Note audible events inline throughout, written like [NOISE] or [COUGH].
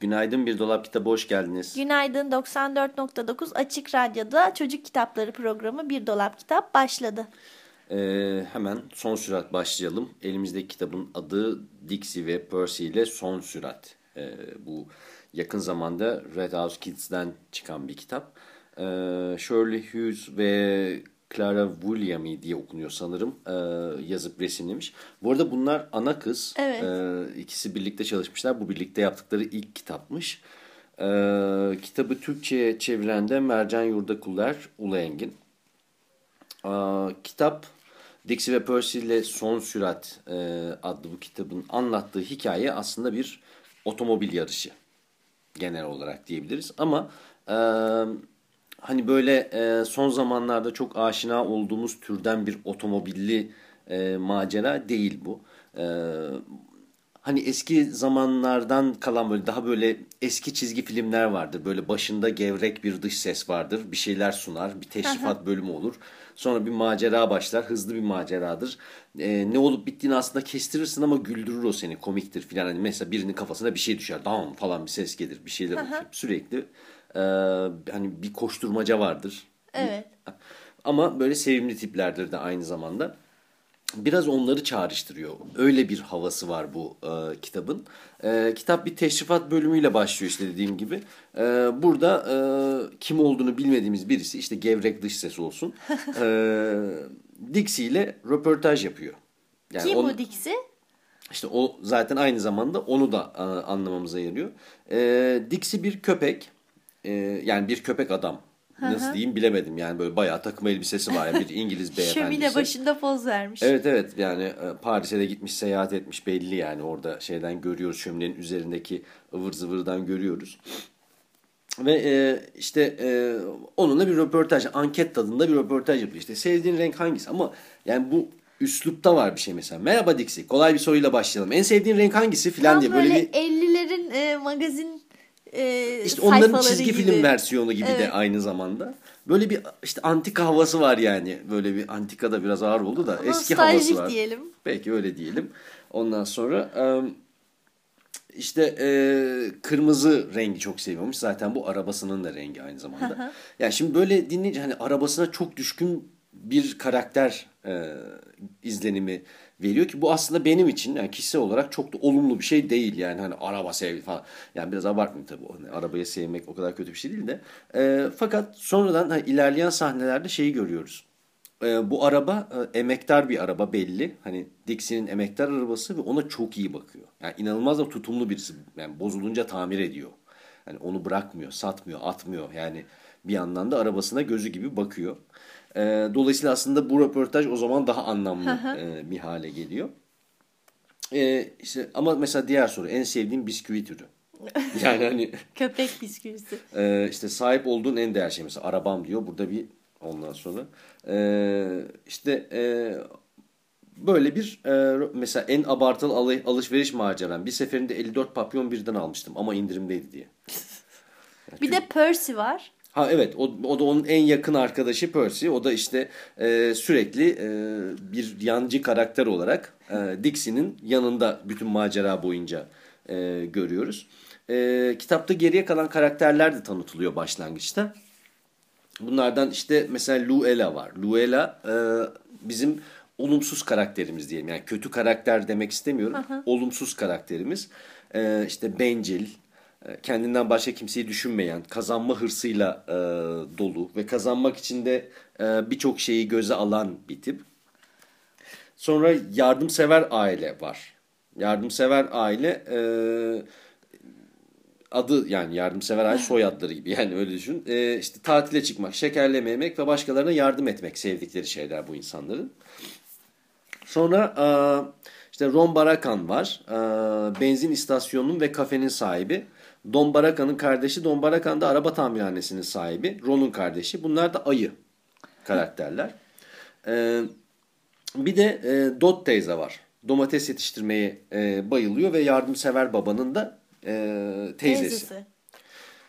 Günaydın Bir Dolap Kitabı hoş geldiniz. Günaydın 94.9 Açık Radyo'da Çocuk Kitapları programı Bir Dolap Kitap başladı. Ee, hemen son sürat başlayalım. Elimizdeki kitabın adı Dixie ve Percy ile Son Sürat. Ee, bu yakın zamanda Red House Kids'den çıkan bir kitap. Ee, Shirley Hughes ve Clara Williami diye okunuyor sanırım. Ee, yazıp resimlemiş. Bu arada bunlar ana kız. Evet. Ee, ikisi birlikte çalışmışlar. Bu birlikte yaptıkları ilk kitapmış. Ee, kitabı Türkçe'ye çeviren de Mercan Yurdakuler Ulu Engin. Ee, kitap Dixie ve Percy ile Son Sürat e, adlı bu kitabın anlattığı hikaye aslında bir otomobil yarışı genel olarak diyebiliriz. Ama e, hani böyle e, son zamanlarda çok aşina olduğumuz türden bir otomobilli e, macera değil bu. E, hani eski zamanlardan kalan böyle daha böyle eski çizgi filmler vardır. Böyle başında gevrek bir dış ses vardır. Bir şeyler sunar. Bir teşrifat bölümü olur. Sonra bir macera başlar. Hızlı bir maceradır. Ee, ne olup bittiğini aslında kestirirsin ama güldürür o seni. Komiktir filan. Hani mesela birinin kafasına bir şey düşer. Dam falan bir ses gelir. Bir şeyler olur. Sürekli e, hani bir koşturmaca vardır. Evet. Ama böyle sevimli tiplerdir de aynı zamanda biraz onları çağrıştırıyor. Öyle bir havası var bu e, kitabın. E, kitap bir teşrifat bölümüyle başlıyor işte dediğim gibi. E, burada e, kim olduğunu bilmediğimiz birisi işte gevrek dış ses olsun. e, [LAUGHS] Dixie ile röportaj yapıyor. Yani kim on, bu Dixie? İşte o zaten aynı zamanda onu da e, anlamamıza yarıyor. E, Dixie bir köpek. E, yani bir köpek adam nasıl diyeyim bilemedim. Yani böyle bayağı takım elbisesi var. Yani bir İngiliz [LAUGHS] beyefendisi. Şömine başında poz vermiş. Evet evet yani e, Paris'e de gitmiş seyahat etmiş belli yani orada şeyden görüyoruz şöminenin üzerindeki ıvır zıvırdan görüyoruz. Ve e, işte e, onunla bir röportaj, anket tadında bir röportaj yapıyor. İşte sevdiğin renk hangisi? Ama yani bu üslupta var bir şey mesela. Merhaba Dixie, kolay bir soruyla başlayalım. En sevdiğin renk hangisi filan diye böyle, böyle bir 50'lerin e, magazin e, işte onların çizgi gibi. film versiyonu gibi evet. de aynı zamanda. Böyle bir işte antika havası var yani. Böyle bir antika da biraz ağır oldu da Ama eski havası var. diyelim. Peki öyle diyelim. Ondan sonra işte kırmızı rengi çok seviyormuş. Zaten bu arabasının da rengi aynı zamanda. yani şimdi böyle dinleyince hani arabasına çok düşkün bir karakter izlenimi veriyor ki bu aslında benim için yani kişisel olarak çok da olumlu bir şey değil yani hani araba sevgi falan. Yani biraz abartmayayım tabii. Hani arabayı sevmek o kadar kötü bir şey değil de. E, fakat sonradan hani ilerleyen sahnelerde şeyi görüyoruz. E, bu araba e, emektar bir araba belli. Hani Dixie'nin emektar arabası ve ona çok iyi bakıyor. Yani inanılmaz da tutumlu birisi. Yani bozulunca tamir ediyor. Yani onu bırakmıyor, satmıyor, atmıyor. Yani bir yandan da arabasına gözü gibi bakıyor. E, dolayısıyla aslında bu röportaj o zaman daha anlamlı e, bir hale geliyor. E, işte, ama mesela diğer soru en sevdiğim bisküvi türü. [LAUGHS] Yani hani köpek bisküvisi. E, işte sahip olduğun en değerli şey mesela arabam diyor. Burada bir ondan sonra e, işte e, böyle bir e, mesela en abartılı alış, alışveriş maceram. Bir seferinde 54 papyon birden almıştım ama indirimdeydi diye. Yani [LAUGHS] bir çünkü... de Percy var. Ha evet o, o da onun en yakın arkadaşı Percy. O da işte e, sürekli e, bir yancı karakter olarak e, Dixie'nin yanında bütün macera boyunca e, görüyoruz. E, kitapta geriye kalan karakterler de tanıtılıyor başlangıçta. Bunlardan işte mesela Luella var. Luella e, bizim olumsuz karakterimiz diyelim. Yani kötü karakter demek istemiyorum. Aha. Olumsuz karakterimiz. E, işte bencil, kendinden başka kimseyi düşünmeyen, kazanma hırsıyla e, dolu ve kazanmak için de e, birçok şeyi göze alan bir tip. Sonra yardımsever aile var. Yardımsever aile e, adı yani yardımsever aile [LAUGHS] soyadları gibi yani öyle düşün. E, işte tatile çıkmak, şekerleme yemek ve başkalarına yardım etmek sevdikleri şeyler bu insanların. Sonra e, işte Ron Barakan var. E, benzin istasyonunun ve kafenin sahibi. Don Baraka'nın kardeşi. Don Barakan da araba tamirhanesinin sahibi. Ron'un kardeşi. Bunlar da ayı karakterler. Ee, bir de e, Dot teyze var. Domates yetiştirmeye e, bayılıyor ve yardımsever babanın da e, teyzesi.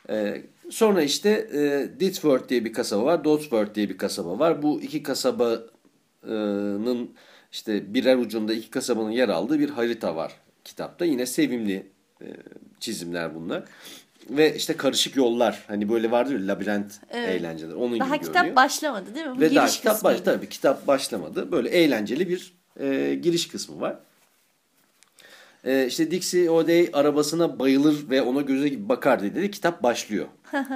E, sonra işte e, Ditworth diye bir kasaba var. Dotsworth diye bir kasaba var. Bu iki kasabanın işte birer ucunda iki kasabanın yer aldığı bir harita var kitapta. Yine sevimli e, çizimler bunlar. Ve işte karışık yollar. Hani böyle vardır ya labirent Evet. eğlenceler. Onun Daha gibi kitap görünüyor. başlamadı değil mi? Bu Ve daha giriş kitap baş, tabii kitap başlamadı. Böyle eğlenceli bir e, giriş kısmı var. E, işte Dixie O'Day arabasına bayılır ve ona göze gibi bakar dedi. de Kitap başlıyor.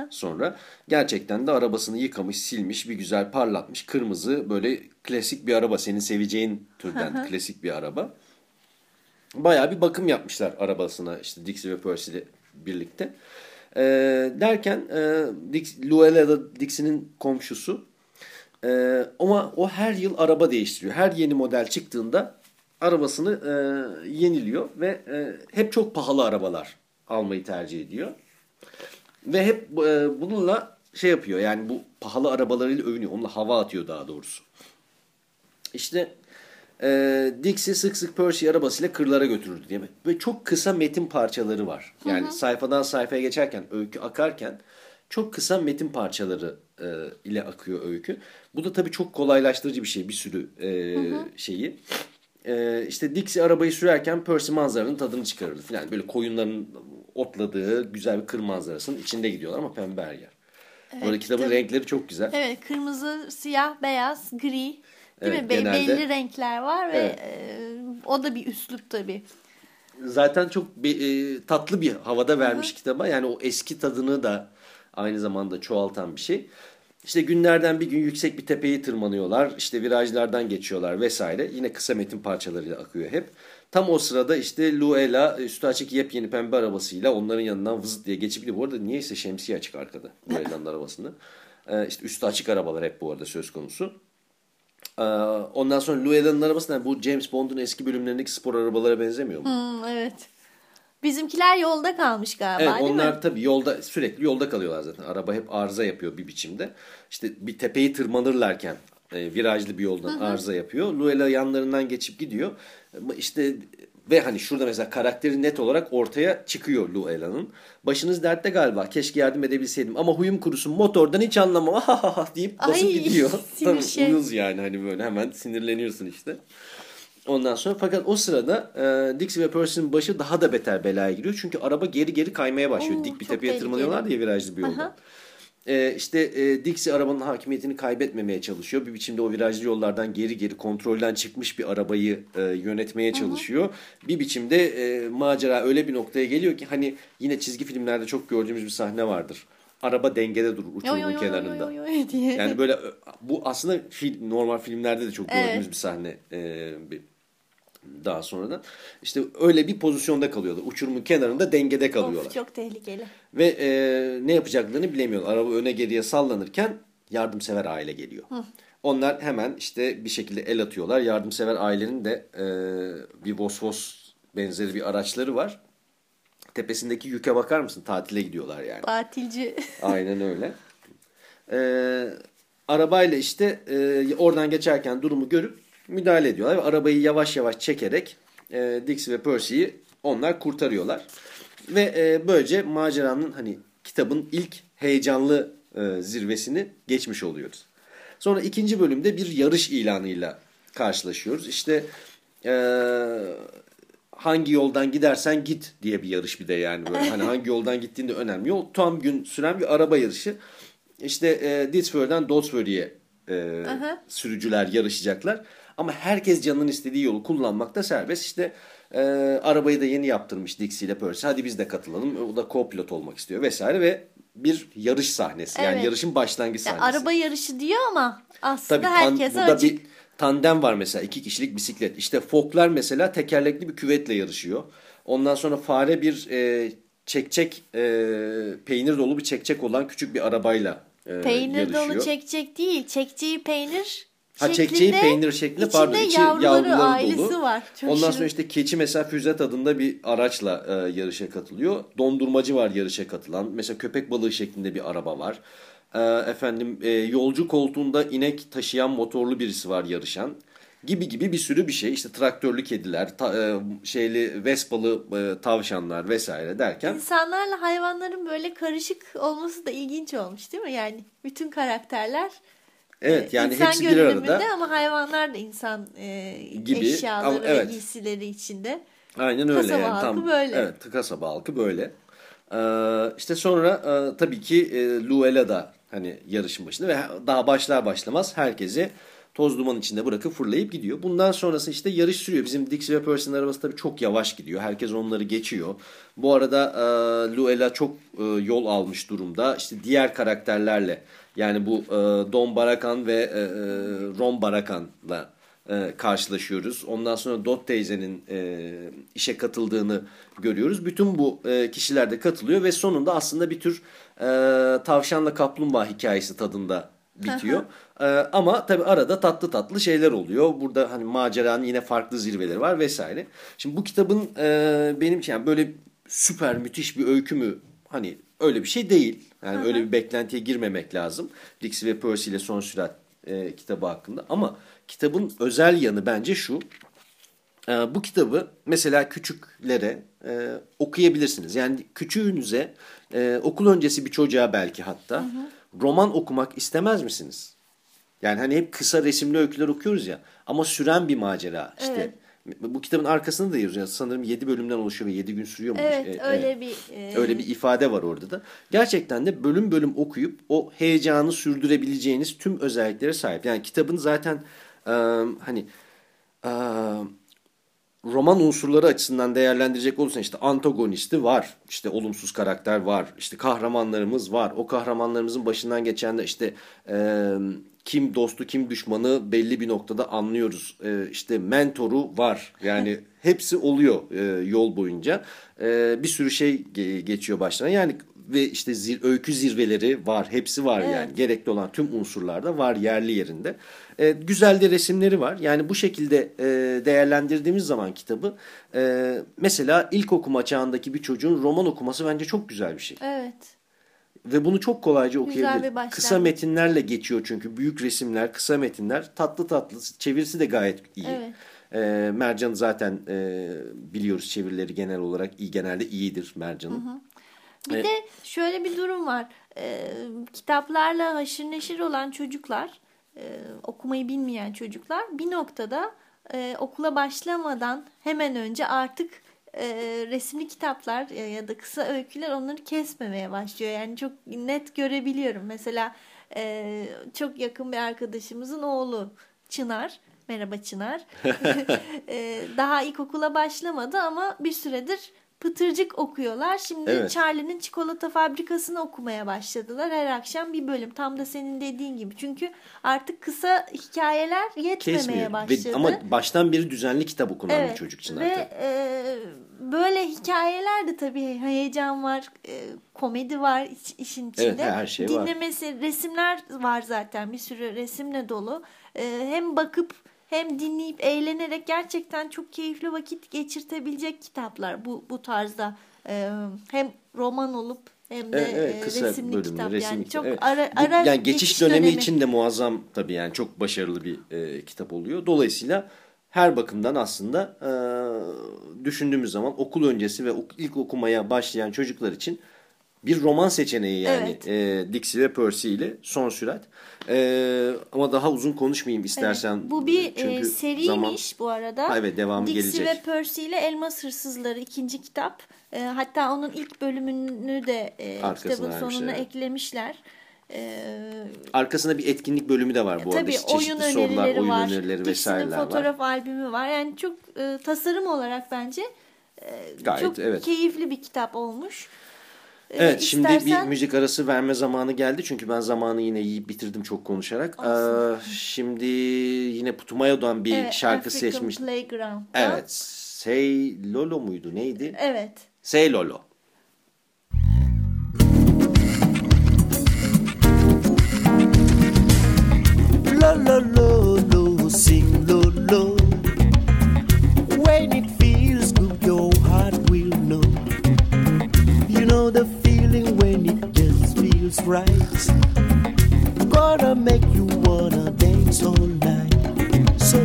Sonra gerçekten de arabasını yıkamış, silmiş, bir güzel parlatmış. Kırmızı böyle klasik bir araba. Senin seveceğin türden klasik bir araba. Bayağı bir bakım yapmışlar arabasına işte Dixie ve Percy birlikte. E, derken e, Dix, Luella da Dixie'nin komşusu. Ee, ama o her yıl araba değiştiriyor. Her yeni model çıktığında arabasını e, yeniliyor ve e, hep çok pahalı arabalar almayı tercih ediyor. Ve hep e, bununla şey yapıyor yani bu pahalı arabalarıyla övünüyor. Onunla hava atıyor daha doğrusu. İşte e, Dixie sık sık Percy arabasıyla kırlara götürürdü diye. Ve çok kısa metin parçaları var. Yani sayfadan sayfaya geçerken, öykü akarken çok kısa metin parçaları e, ile akıyor öykü. Bu da tabii çok kolaylaştırıcı bir şey bir sürü e, şeyi. E, işte Dixie arabayı sürerken Percy manzaranın tadını çıkarırdı falan. Böyle koyunların otladığı güzel bir kır manzarasının içinde gidiyorlar ama pembe her yer. Böyle kitabın kitabı- renkleri çok güzel. Evet kırmızı, siyah, beyaz, gri. Değil Evet, mi? Be- genelde- Belli renkler var ve Evet. e, o da bir üslup tabii. Zaten çok bir, e, tatlı bir havada vermiş kitaba. Yani o eski tadını da aynı zamanda çoğaltan bir şey. İşte günlerden bir gün yüksek bir tepeyi tırmanıyorlar. İşte virajlardan geçiyorlar vesaire. Yine kısa metin parçalarıyla akıyor hep. Tam o sırada işte Luella üstü açık yepyeni pembe arabasıyla onların yanından vızıt diye geçip gidiyor. Bu arada niyeyse şemsiye açık arkada Luella'nın arabasında. Ee, işte üstü açık arabalar hep bu arada söz konusu. Ee, ondan sonra arabası da bu James Bond'un eski bölümlerindeki spor arabalara benzemiyor mu? Hmm, evet. Bizimkiler yolda kalmış galiba Evet değil onlar mi? tabii yolda sürekli yolda kalıyorlar zaten. Araba hep arıza yapıyor bir biçimde. İşte bir tepeyi tırmanırlarken e, virajlı bir yoldan arıza yapıyor. Luella yanlarından geçip gidiyor. İşte ve hani şurada mesela karakteri net olarak ortaya çıkıyor Luella'nın. Başınız dertte galiba. Keşke yardım edebilseydim ama huyum kurusun motordan hiç anlamam. Ha ha ha deyip basıp Ay, gidiyor. [LAUGHS] Tabii şey. uyuz yani hani böyle hemen sinirleniyorsun işte. Ondan sonra fakat o sırada e, Dixie ve Percy'nin başı daha da beter belaya giriyor. Çünkü araba geri geri kaymaya başlıyor. Oo, Dik bir tepeye tehlikeli. tırmanıyorlar ya virajlı bir yoldan. Aha. E, işte e, Dixie arabanın hakimiyetini kaybetmemeye çalışıyor. Bir biçimde o virajlı yollardan geri geri kontrolden çıkmış bir arabayı e, yönetmeye çalışıyor. Bir biçimde e, macera öyle bir noktaya geliyor ki hani yine çizgi filmlerde çok gördüğümüz bir sahne vardır. Araba dengede durur uçurumun yo, yo, yo, kenarında. yo, diye. Yani böyle ö- bu aslında fil, normal filmlerde de çok gördüğümüz Evet. bir sahne. e, bir, daha sonradan. İşte öyle bir pozisyonda kalıyorlar. Uçurumun kenarında dengede kalıyorlar. Of, çok tehlikeli. Ve e, ne yapacaklarını bilemiyorlar. Araba öne geriye sallanırken yardımsever aile geliyor. Onlar hemen işte bir şekilde el atıyorlar. Yardımsever ailenin de e, bir Vosvos benzeri bir araçları var. Tepesindeki yüke bakar mısın? Tatile gidiyorlar yani. Batilci. [LAUGHS] Aynen öyle. Ee, arabayla işte e, oradan geçerken durumu görüp müdahale ediyorlar. Ve arabayı yavaş yavaş çekerek e, Dixie ve Percy'yi onlar kurtarıyorlar. Ve e, böylece maceranın hani kitabın ilk heyecanlı e, zirvesini geçmiş oluyoruz. Sonra ikinci bölümde bir yarış ilanıyla karşılaşıyoruz. İşte e, hangi yoldan gidersen git diye bir yarış bir de yani böyle. Hani [LAUGHS] hangi yoldan gittiğinde önemli. Yol tam gün süren bir araba yarışı. İşte e, Ditsford'dan Dotsford'ye e, sürücüler yarışacaklar. Ama herkes canının istediği yolu kullanmakta serbest. İşte e, arabayı da yeni yaptırmış Dixie ile Percy. Hadi biz de katılalım. O da co-pilot olmak istiyor vesaire ve bir yarış sahnesi. Yani Evet. yarışın başlangıç Yani sahnesi. araba yarışı diyor ama aslında Tabii herkese açık. bir tandem var mesela iki kişilik bisiklet. İşte Fokler mesela tekerlekli bir küvetle yarışıyor. Ondan sonra fare bir e, çekçek e, peynir dolu bir çekçek olan küçük bir arabayla e, Peynir yarışıyor. dolu çekecek değil. Çekeceği peynir Ha çekeceği peynir şeklinde pardon içi yavruları, yavruları ailesi dolu. var. Çok Ondan şirin. sonra işte keçi mesela Füzet adında bir araçla e, yarışa katılıyor. Dondurmacı var yarışa katılan. Mesela köpek balığı şeklinde bir araba var. E, efendim e, yolcu koltuğunda inek taşıyan motorlu birisi var yarışan. Gibi gibi bir sürü bir şey. İşte traktörlü kediler, ta- e, şeyli vespalı e, tavşanlar vesaire derken. İnsanlarla hayvanların böyle karışık olması da ilginç olmuş değil mi? Yani bütün karakterler Evet yani insan hepsi bir arada. ama hayvanlar da insan e, Gibi eşyaları ama ve evet. giysileri içinde. Aynen öyle Kasaba yani halkı tam böyle. evet kasaba halkı böyle. E, işte sonra e, tabii ki e, Luella da hani yarışın başında ve daha başlar başlamaz herkesi toz duman içinde bırakıp fırlayıp gidiyor. Bundan sonrası işte yarış sürüyor. Bizim Dixie ve Percy'nin arabası tabii çok yavaş gidiyor. Herkes onları geçiyor. Bu arada e, Luella çok e, yol almış durumda. İşte diğer karakterlerle yani bu e, Don Barakan ve e, e, Ron Barakan'la e, karşılaşıyoruz. Ondan sonra Dot teyzenin e, işe katıldığını görüyoruz. Bütün bu e, kişiler de katılıyor ve sonunda aslında bir tür e, tavşanla kaplumbağa hikayesi tadında bitiyor. ee, ama tabii arada tatlı tatlı şeyler oluyor. Burada hani maceranın yine farklı zirveleri var vesaire. Şimdi bu kitabın e, benim için yani böyle süper müthiş bir öykü mü hani öyle bir şey değil. Yani Hı-hı. öyle bir beklentiye girmemek lazım. Dixie ve Percy ile Son Sürat e, kitabı hakkında. Ama kitabın özel yanı bence şu. E, bu kitabı mesela küçüklere e, okuyabilirsiniz. Yani küçüğünüze e, okul öncesi bir çocuğa belki hatta... Hı hı roman okumak istemez misiniz? Yani hani hep kısa resimli öyküler okuyoruz ya ama süren bir macera işte. Evet. Bu kitabın arkasında da yazıyor. Sanırım 7 bölümden oluşuyor ve 7 gün sürüyor mu? Evet, ee, öyle evet. bir e... öyle bir ifade var orada da. Gerçekten de bölüm bölüm okuyup o heyecanı sürdürebileceğiniz tüm özelliklere sahip. Yani kitabın zaten e, hani e, roman unsurları açısından değerlendirecek olursan işte antagonisti var. işte olumsuz karakter var. işte kahramanlarımız var. O kahramanlarımızın başından geçen de işte e, kim dostu kim düşmanı belli bir noktada anlıyoruz. E, işte mentoru var. Yani hepsi oluyor e, yol boyunca. E, bir sürü şey geçiyor başlarına. Yani ve işte zir, öykü zirveleri var. Hepsi var evet. yani. Gerekli olan tüm unsurlar da var yerli yerinde. E, güzel de resimleri var. Yani bu şekilde e, değerlendirdiğimiz zaman kitabı e, mesela ilk okuma çağındaki bir çocuğun roman okuması bence çok güzel bir şey. Evet. Ve bunu çok kolayca okuyabilir. Kısa metinlerle geçiyor çünkü. Büyük resimler, kısa metinler. Tatlı tatlı. Çevirisi de gayet iyi. Evet. E, Mercan zaten e, biliyoruz çevirileri genel olarak iyi genelde iyidir Mercan'ın. Bir evet. de şöyle bir durum var. E, kitaplarla haşır neşir olan çocuklar, e, okumayı bilmeyen çocuklar bir noktada e, okula başlamadan hemen önce artık e, resimli kitaplar e, ya da kısa öyküler onları kesmemeye başlıyor. Yani çok net görebiliyorum. Mesela e, çok yakın bir arkadaşımızın oğlu Çınar. Merhaba Çınar. [LAUGHS] [LAUGHS] e, daha ilkokula başlamadı ama bir süredir Pıtırcık okuyorlar. Şimdi evet. Charlie'nin çikolata fabrikasını okumaya başladılar. Her akşam bir bölüm. Tam da senin dediğin gibi. Çünkü artık kısa hikayeler yetmemeye Kesmiyor. başladı. Ve, ama baştan beri düzenli kitap okunan evet. bir çocuk için Ve artık. e, böyle hikayeler de tabii heyecan var. E, komedi var iç, işin içinde. Evet, her şey Dinlemesi, var. resimler var zaten. Bir sürü resimle dolu. E, hem bakıp hem dinleyip eğlenerek gerçekten çok keyifli vakit geçirtebilecek kitaplar bu bu tarzda e, hem roman olup hem de evet, kısa resimli bölümlü, kitap resim yani çok evet. ara, ara yani geçiş, geçiş dönemi, dönemi için de muazzam tabii yani çok başarılı bir e, kitap oluyor. Dolayısıyla her bakımdan aslında e, düşündüğümüz zaman okul öncesi ve ilk okumaya başlayan çocuklar için bir roman seçeneği yani evet. e, Dixie ve Percy ile son sürat. E, ama daha uzun konuşmayayım istersen. Evet, bu bir Çünkü e, seriymiş zaman... bu arada. Ha, evet devamı Dixie gelecek. Dixie ve Percy ile Elmas Hırsızları ikinci kitap. E, hatta onun ilk bölümünü de e, kitabın sonuna evet. eklemişler. Ee, Arkasında bir etkinlik bölümü de var bu tabii, arada. Çeşitli oyun sorular, oyun var. önerileri vesaireler var. fotoğraf albümü var. Yani çok e, tasarım olarak bence e, Gayet, çok evet. keyifli bir kitap olmuş. Ee, evet İstersen... şimdi bir müzik arası verme zamanı geldi. Çünkü ben zamanı yine yiyip bitirdim çok konuşarak. Ee, şimdi yine Putumayo'dan bir evet, şarkı African seçmiş. Evet. Say Lolo muydu neydi? Evet. Say Lolo. Lolo Lolo sing Lolo When it right. Gonna make you wanna dance all night. So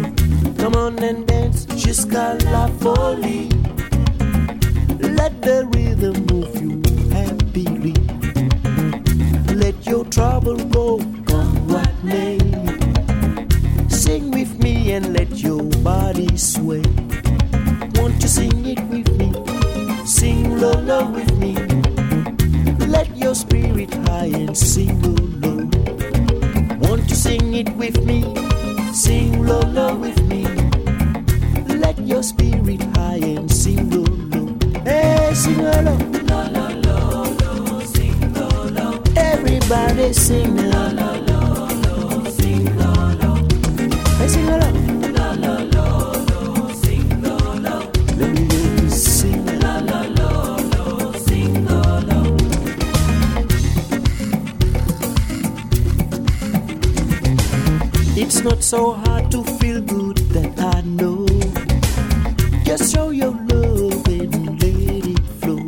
come on and dance, jusqu'à la folie. Let the rhythm move you happily. Let your trouble go, come what may. Sing with me and let your body sway. Won't you sing it with me? Sing Lola with me. And sing low. Won't you sing it with me? Sing low low with me. Let your spirit high and sing low low. Hey, sing low low. Low low low low, sing low low. Everybody sing low low It's not so hard to feel good that I know. Just show your love and let it flow.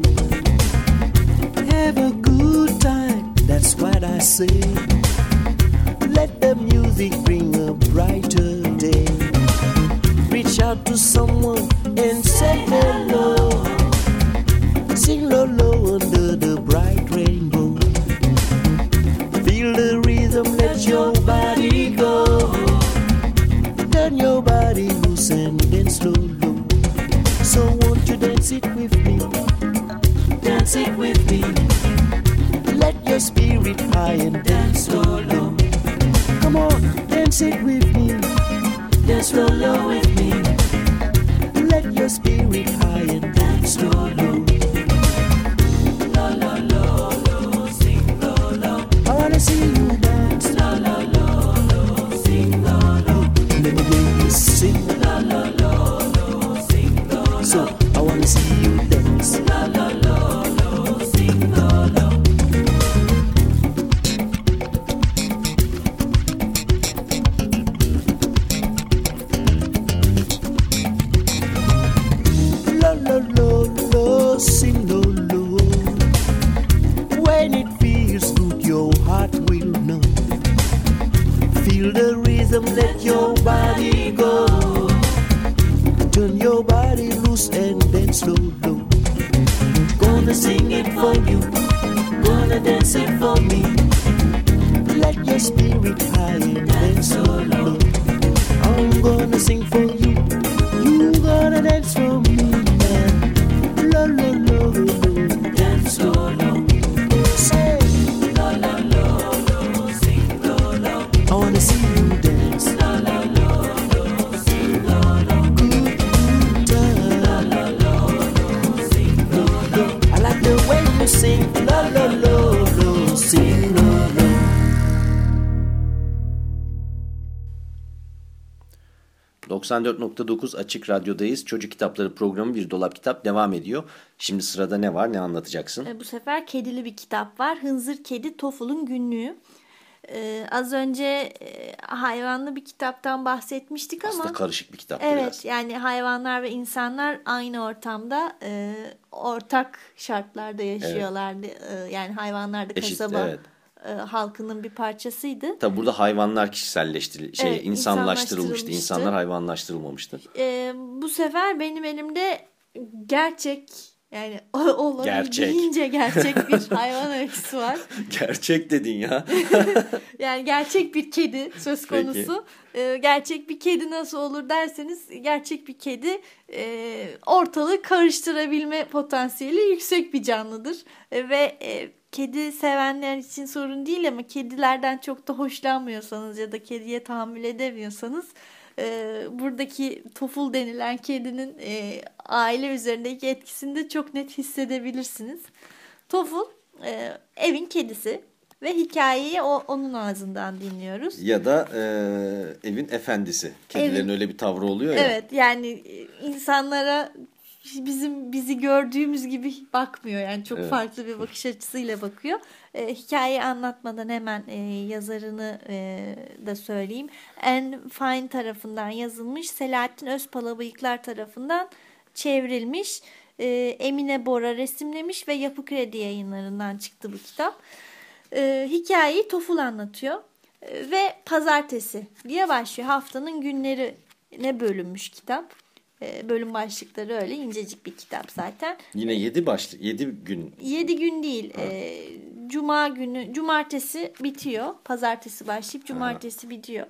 Have a good time, that's what I say. Let the music bring a brighter day. Reach out to someone and say hello. Sing low low under the bright rainbow. Feel the rhythm, let your body. Turn your body loose and dance slow low. So won't you dance it with me? Dance it with me. Let your spirit high and dance slow low. Come on, dance it with me. Dance slow low with me. Let your spirit high and dance slow low. Low, 94.9 Açık Radyo'dayız. Çocuk Kitapları programı Bir Dolap Kitap devam ediyor. Şimdi sırada ne var? Ne anlatacaksın? E, Bu sefer kedili bir kitap var. Hınzır Kedi Toful'un Günlüğü. Ee, az önce e, hayvanlı bir kitaptan bahsetmiştik ama Aslında karışık bir kitap evet biraz. yani hayvanlar ve insanlar aynı ortamda e, ortak şartlarda yaşıyorlardı. E, yani hayvanlar da Eşit, kasaba evet. E, halkının bir parçasıydı. Tabi burada hayvanlar kişiselleştirildi, şey Evet, insanlaştırılmıştı. İnsanlar hayvanlaştırılmamıştı. E, bu sefer benim elimde gerçek yani [LAUGHS] olabildiğince gerçek bir [LAUGHS] hayvan öyküsü var. Gerçek dedin ya. [LAUGHS] Yani gerçek bir kedi söz Peki. konusu. Ee, gerçek bir kedi nasıl olur derseniz gerçek bir kedi e, ortalığı karıştırabilme potansiyeli yüksek bir canlıdır. E, ve e, kedi sevenler için sorun değil ama kedilerden çok da hoşlanmıyorsanız ya da kediye tahammül edemiyorsanız e, buradaki toful denilen kedinin e, aile üzerindeki etkisini de çok net hissedebilirsiniz. Toful e, evin kedisi ve hikayeyi o, onun ağzından dinliyoruz. ya da e, evin efendisi. Kedilerin Evin- öyle bir tavrı oluyor ya. Evet yani e, insanlara bizim bizi gördüğümüz gibi bakmıyor. Yani çok Evet. farklı bir bakış açısıyla bakıyor. E, hikayeyi anlatmadan hemen e, yazarını e, da söyleyeyim. Anne Fine tarafından yazılmış. Selahattin Özpalabıyıklar tarafından çevrilmiş. E, Emine Bora resimlemiş ve Yapı Kredi yayınlarından çıktı bu kitap. E, hikayeyi Toful anlatıyor. E, ve pazartesi diye başlıyor. Haftanın günleri ne bölünmüş kitap. E, bölüm başlıkları öyle incecik bir kitap zaten. Yine yedi başlı, yedi gün 7 gün değil. e, Cuma günü, cumartesi bitiyor. Pazartesi başlayıp cumartesi bitiyor.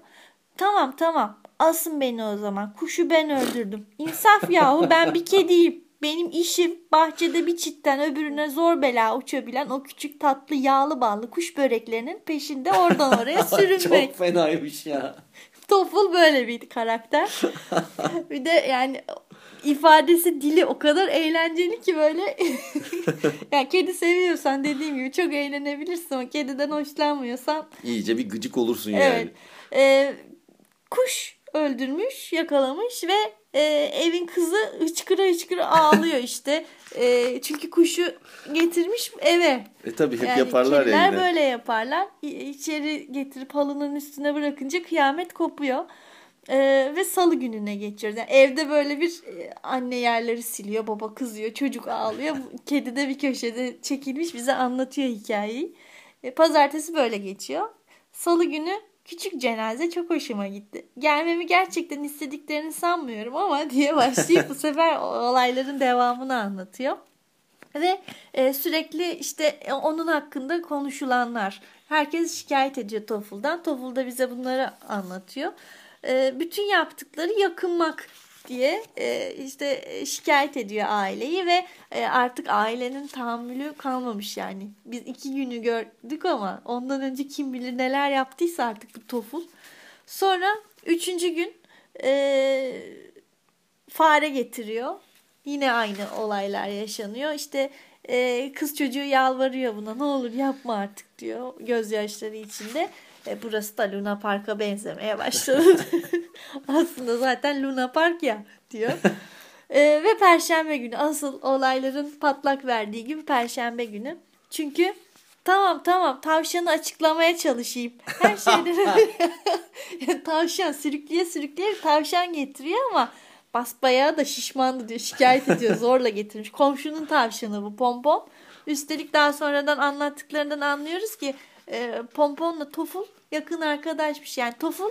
Tamam tamam. Asın beni o zaman. Kuşu ben öldürdüm. İnsaf yahu ben bir kediyim. benim işim bahçede bir çitten öbürüne zor bela uçabilen o küçük tatlı yağlı ballı kuş böreklerinin peşinde oradan oraya [LAUGHS] sürünmek. Çok fenaymış ya. Toful böyle bir karakter. [LAUGHS] bir de yani ifadesi dili o kadar eğlenceli ki böyle [LAUGHS] yani kedi seviyorsan dediğim gibi çok eğlenebilirsin ama kediden hoşlanmıyorsan İyice bir gıcık olursun yani. evet Ee, kuş öldürmüş yakalamış ve e, evin kızı hıçkıra hıçkıra ağlıyor [LAUGHS] işte E, çünkü kuşu getirmiş eve E tabii hep yani yaparlar ya yine. böyle yaparlar. İçeri getirip halının üstüne bırakınca kıyamet kopuyor. Ee, ve salı gününe geçiyoruz. Yani evde böyle bir e, anne yerleri siliyor, baba kızıyor, çocuk ağlıyor. [LAUGHS] Kedi de bir köşede çekilmiş bize anlatıyor hikayeyi. E, pazartesi böyle geçiyor. Salı günü küçük cenaze çok hoşuma gitti. Gelmemi gerçekten istediklerini sanmıyorum ama [LAUGHS] diye başlayıp bu sefer olayların devamını anlatıyor. Ve e, sürekli işte e, onun hakkında konuşulanlar. Herkes şikayet ediyor TOEFL'dan. TOEFL da bize bunları anlatıyor. E, bütün yaptıkları yakınmak diye e, işte e, şikayet ediyor aileyi ve e, artık ailenin tahammülü kalmamış yani. Biz iki günü gördük ama ondan önce kim bilir neler yaptıysa artık bu TOEFL. Sonra üçüncü gün e, fare getiriyor. Yine aynı olaylar yaşanıyor. İşte e, kız çocuğu yalvarıyor buna ne olur yapma artık diyor gözyaşları içinde. E, burası da Luna Park'a benzemeye başladı. [LAUGHS] Aslında zaten Luna Park ya diyor. [LAUGHS] E, ve Perşembe günü asıl olayların patlak verdiği gibi Perşembe günü. Çünkü tamam tamam tavşanı açıklamaya çalışayım. Her şeyden [LAUGHS] Yani tavşan sürükleye sürükleye tavşan getiriyor ama basbayağı da şişmandı diyor. Şikayet ediyor zorla getirmiş. Komşunun tavşanı bu pompon. Üstelik daha sonradan anlattıklarından anlıyoruz ki e, pomponla Toful yakın arkadaşmış. Yani Toful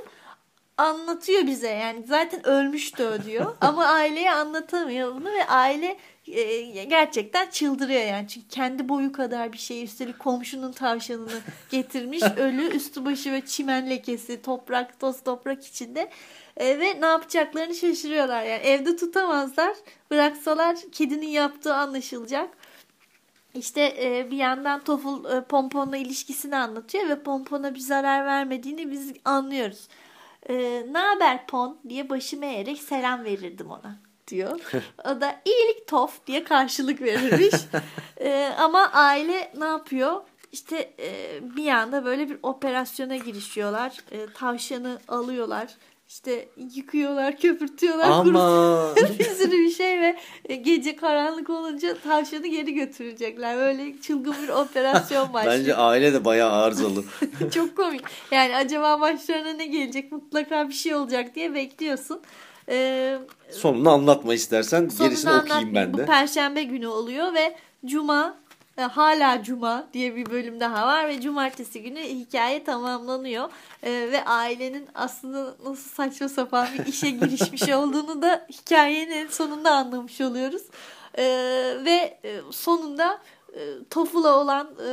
anlatıyor bize. Yani zaten ölmüştü o diyor. [LAUGHS] Ama aileye anlatamıyor bunu ve aile e, gerçekten çıldırıyor yani. Çünkü kendi boyu kadar bir şey üstelik komşunun tavşanını [LAUGHS] getirmiş. Ölü üstü başı ve çimen lekesi toprak toz toprak içinde. E, ve ne yapacaklarını şaşırıyorlar. Yani evde tutamazlar bıraksalar kedinin yaptığı anlaşılacak işte e, bir yandan Toful e, Pompon'la ilişkisini anlatıyor ve Pompon'a bir zarar vermediğini biz anlıyoruz. E, ne haber Pon diye başımı eğerek selam verirdim ona diyor. [LAUGHS] O da iyilik tof diye karşılık verirmiş. E, ama aile ne yapıyor? İşte e, bir anda böyle bir operasyona girişiyorlar. E, tavşanı alıyorlar. İşte yıkıyorlar, köpürtüyorlar, Ama bir sürü bir şey ve e, gece karanlık olunca tavşanı geri götürecekler. Böyle çılgın bir operasyon [LAUGHS] başlıyor. bence aile de bayağı arızalı. [LAUGHS] Çok komik. Yani acaba başlarına ne gelecek? Mutlaka bir şey olacak diye bekliyorsun. Ee, Sonunu anlatma istersen sonunu gerisini okuyayım anlatmayayım. ben de. Bu perşembe günü oluyor ve cuma e, hala cuma diye bir bölüm daha var ve cumartesi günü hikaye tamamlanıyor. E, ve ailenin aslında nasıl saçma sapan bir işe girişmiş [LAUGHS] olduğunu da hikayenin sonunda anlamış oluyoruz. E, ve e, sonunda e, Toful'a olan e,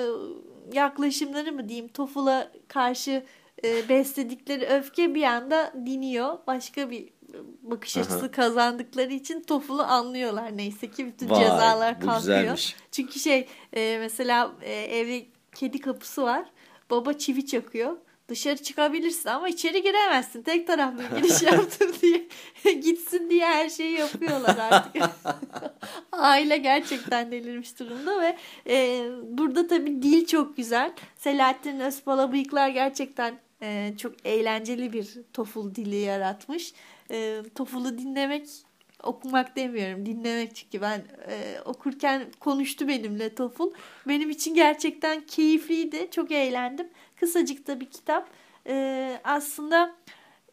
yaklaşımları mı diyeyim Toful'a karşı e, besledikleri öfke bir anda diniyor. Başka bir bakış Aha. açısı kazandıkları için Toful'u anlıyorlar neyse ki bütün Vay, cezalar kalkıyor. güzelmiş. Çünkü şey e, mesela e, evde kedi kapısı var. Baba çivi çakıyor. Dışarı çıkabilirsin ama içeri giremezsin. Tek taraflı giriş [LAUGHS] yaptım diye [LAUGHS] gitsin diye her şeyi yapıyorlar artık. [LAUGHS] Aile gerçekten delirmiş durumda ve e, burada tabii dil çok güzel. Selahattin Özpala bıyıklar gerçekten e, çok eğlenceli bir toful dili yaratmış. E, tofulu dinlemek okumak demiyorum dinlemek çünkü ben e, okurken konuştu benimle Toful. Benim için gerçekten keyifliydi. Çok eğlendim. Kısacık da bir kitap. E, aslında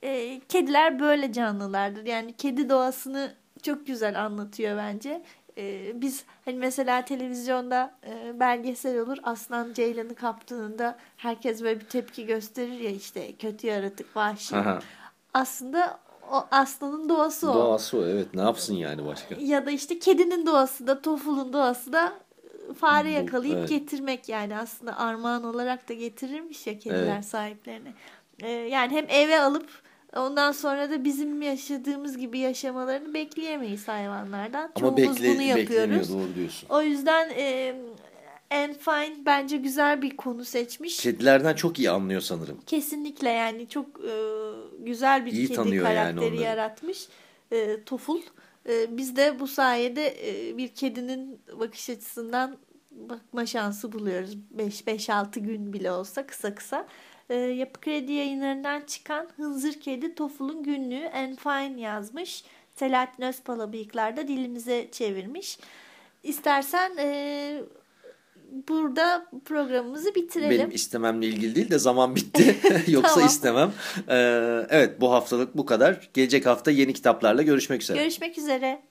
e, kediler böyle canlılardır. Yani kedi doğasını çok güzel anlatıyor bence. E, biz hani mesela televizyonda e, belgesel olur aslan ceylanı kaptığında herkes böyle bir tepki gösterir ya işte kötü yaratık vahşi. Aha. Aslında o aslanın doğası o. Doğası o evet ne yapsın yani başka. Ya da işte kedinin doğası da tofulun doğası da e, fare yakalayıp evet. getirmek yani aslında armağan olarak da getirirmiş ya kediler Evet. sahiplerine. Ee, yani hem eve alıp Ondan sonra da bizim yaşadığımız gibi yaşamalarını bekleyemeyiz hayvanlardan. Ama Çoğumuz bekle, bunu yapıyoruz. doğru diyorsun. O yüzden e, Enfine bence güzel bir konu seçmiş. Kedilerden çok iyi anlıyor sanırım. Kesinlikle yani çok e, güzel bir İyi kedi yani karakteri onları. yaratmış. E, Toful. E, biz de bu sayede e, bir kedinin bakış açısından bakma şansı buluyoruz. 5-6 gün bile olsa kısa kısa. E, Yapı Kredi yayınlarından çıkan Hınzır Kedi Toful'un günlüğü En Fine yazmış. Selahattin Özpala bıyıklar da dilimize çevirmiş. İstersen e, burada programımızı bitirelim. Benim istememle ilgili değil de zaman bitti. [LAUGHS] [LAUGHS] Yoksa Tamam. istemem. Ee, evet bu haftalık bu kadar. Gelecek hafta yeni kitaplarla görüşmek üzere. Görüşmek üzere.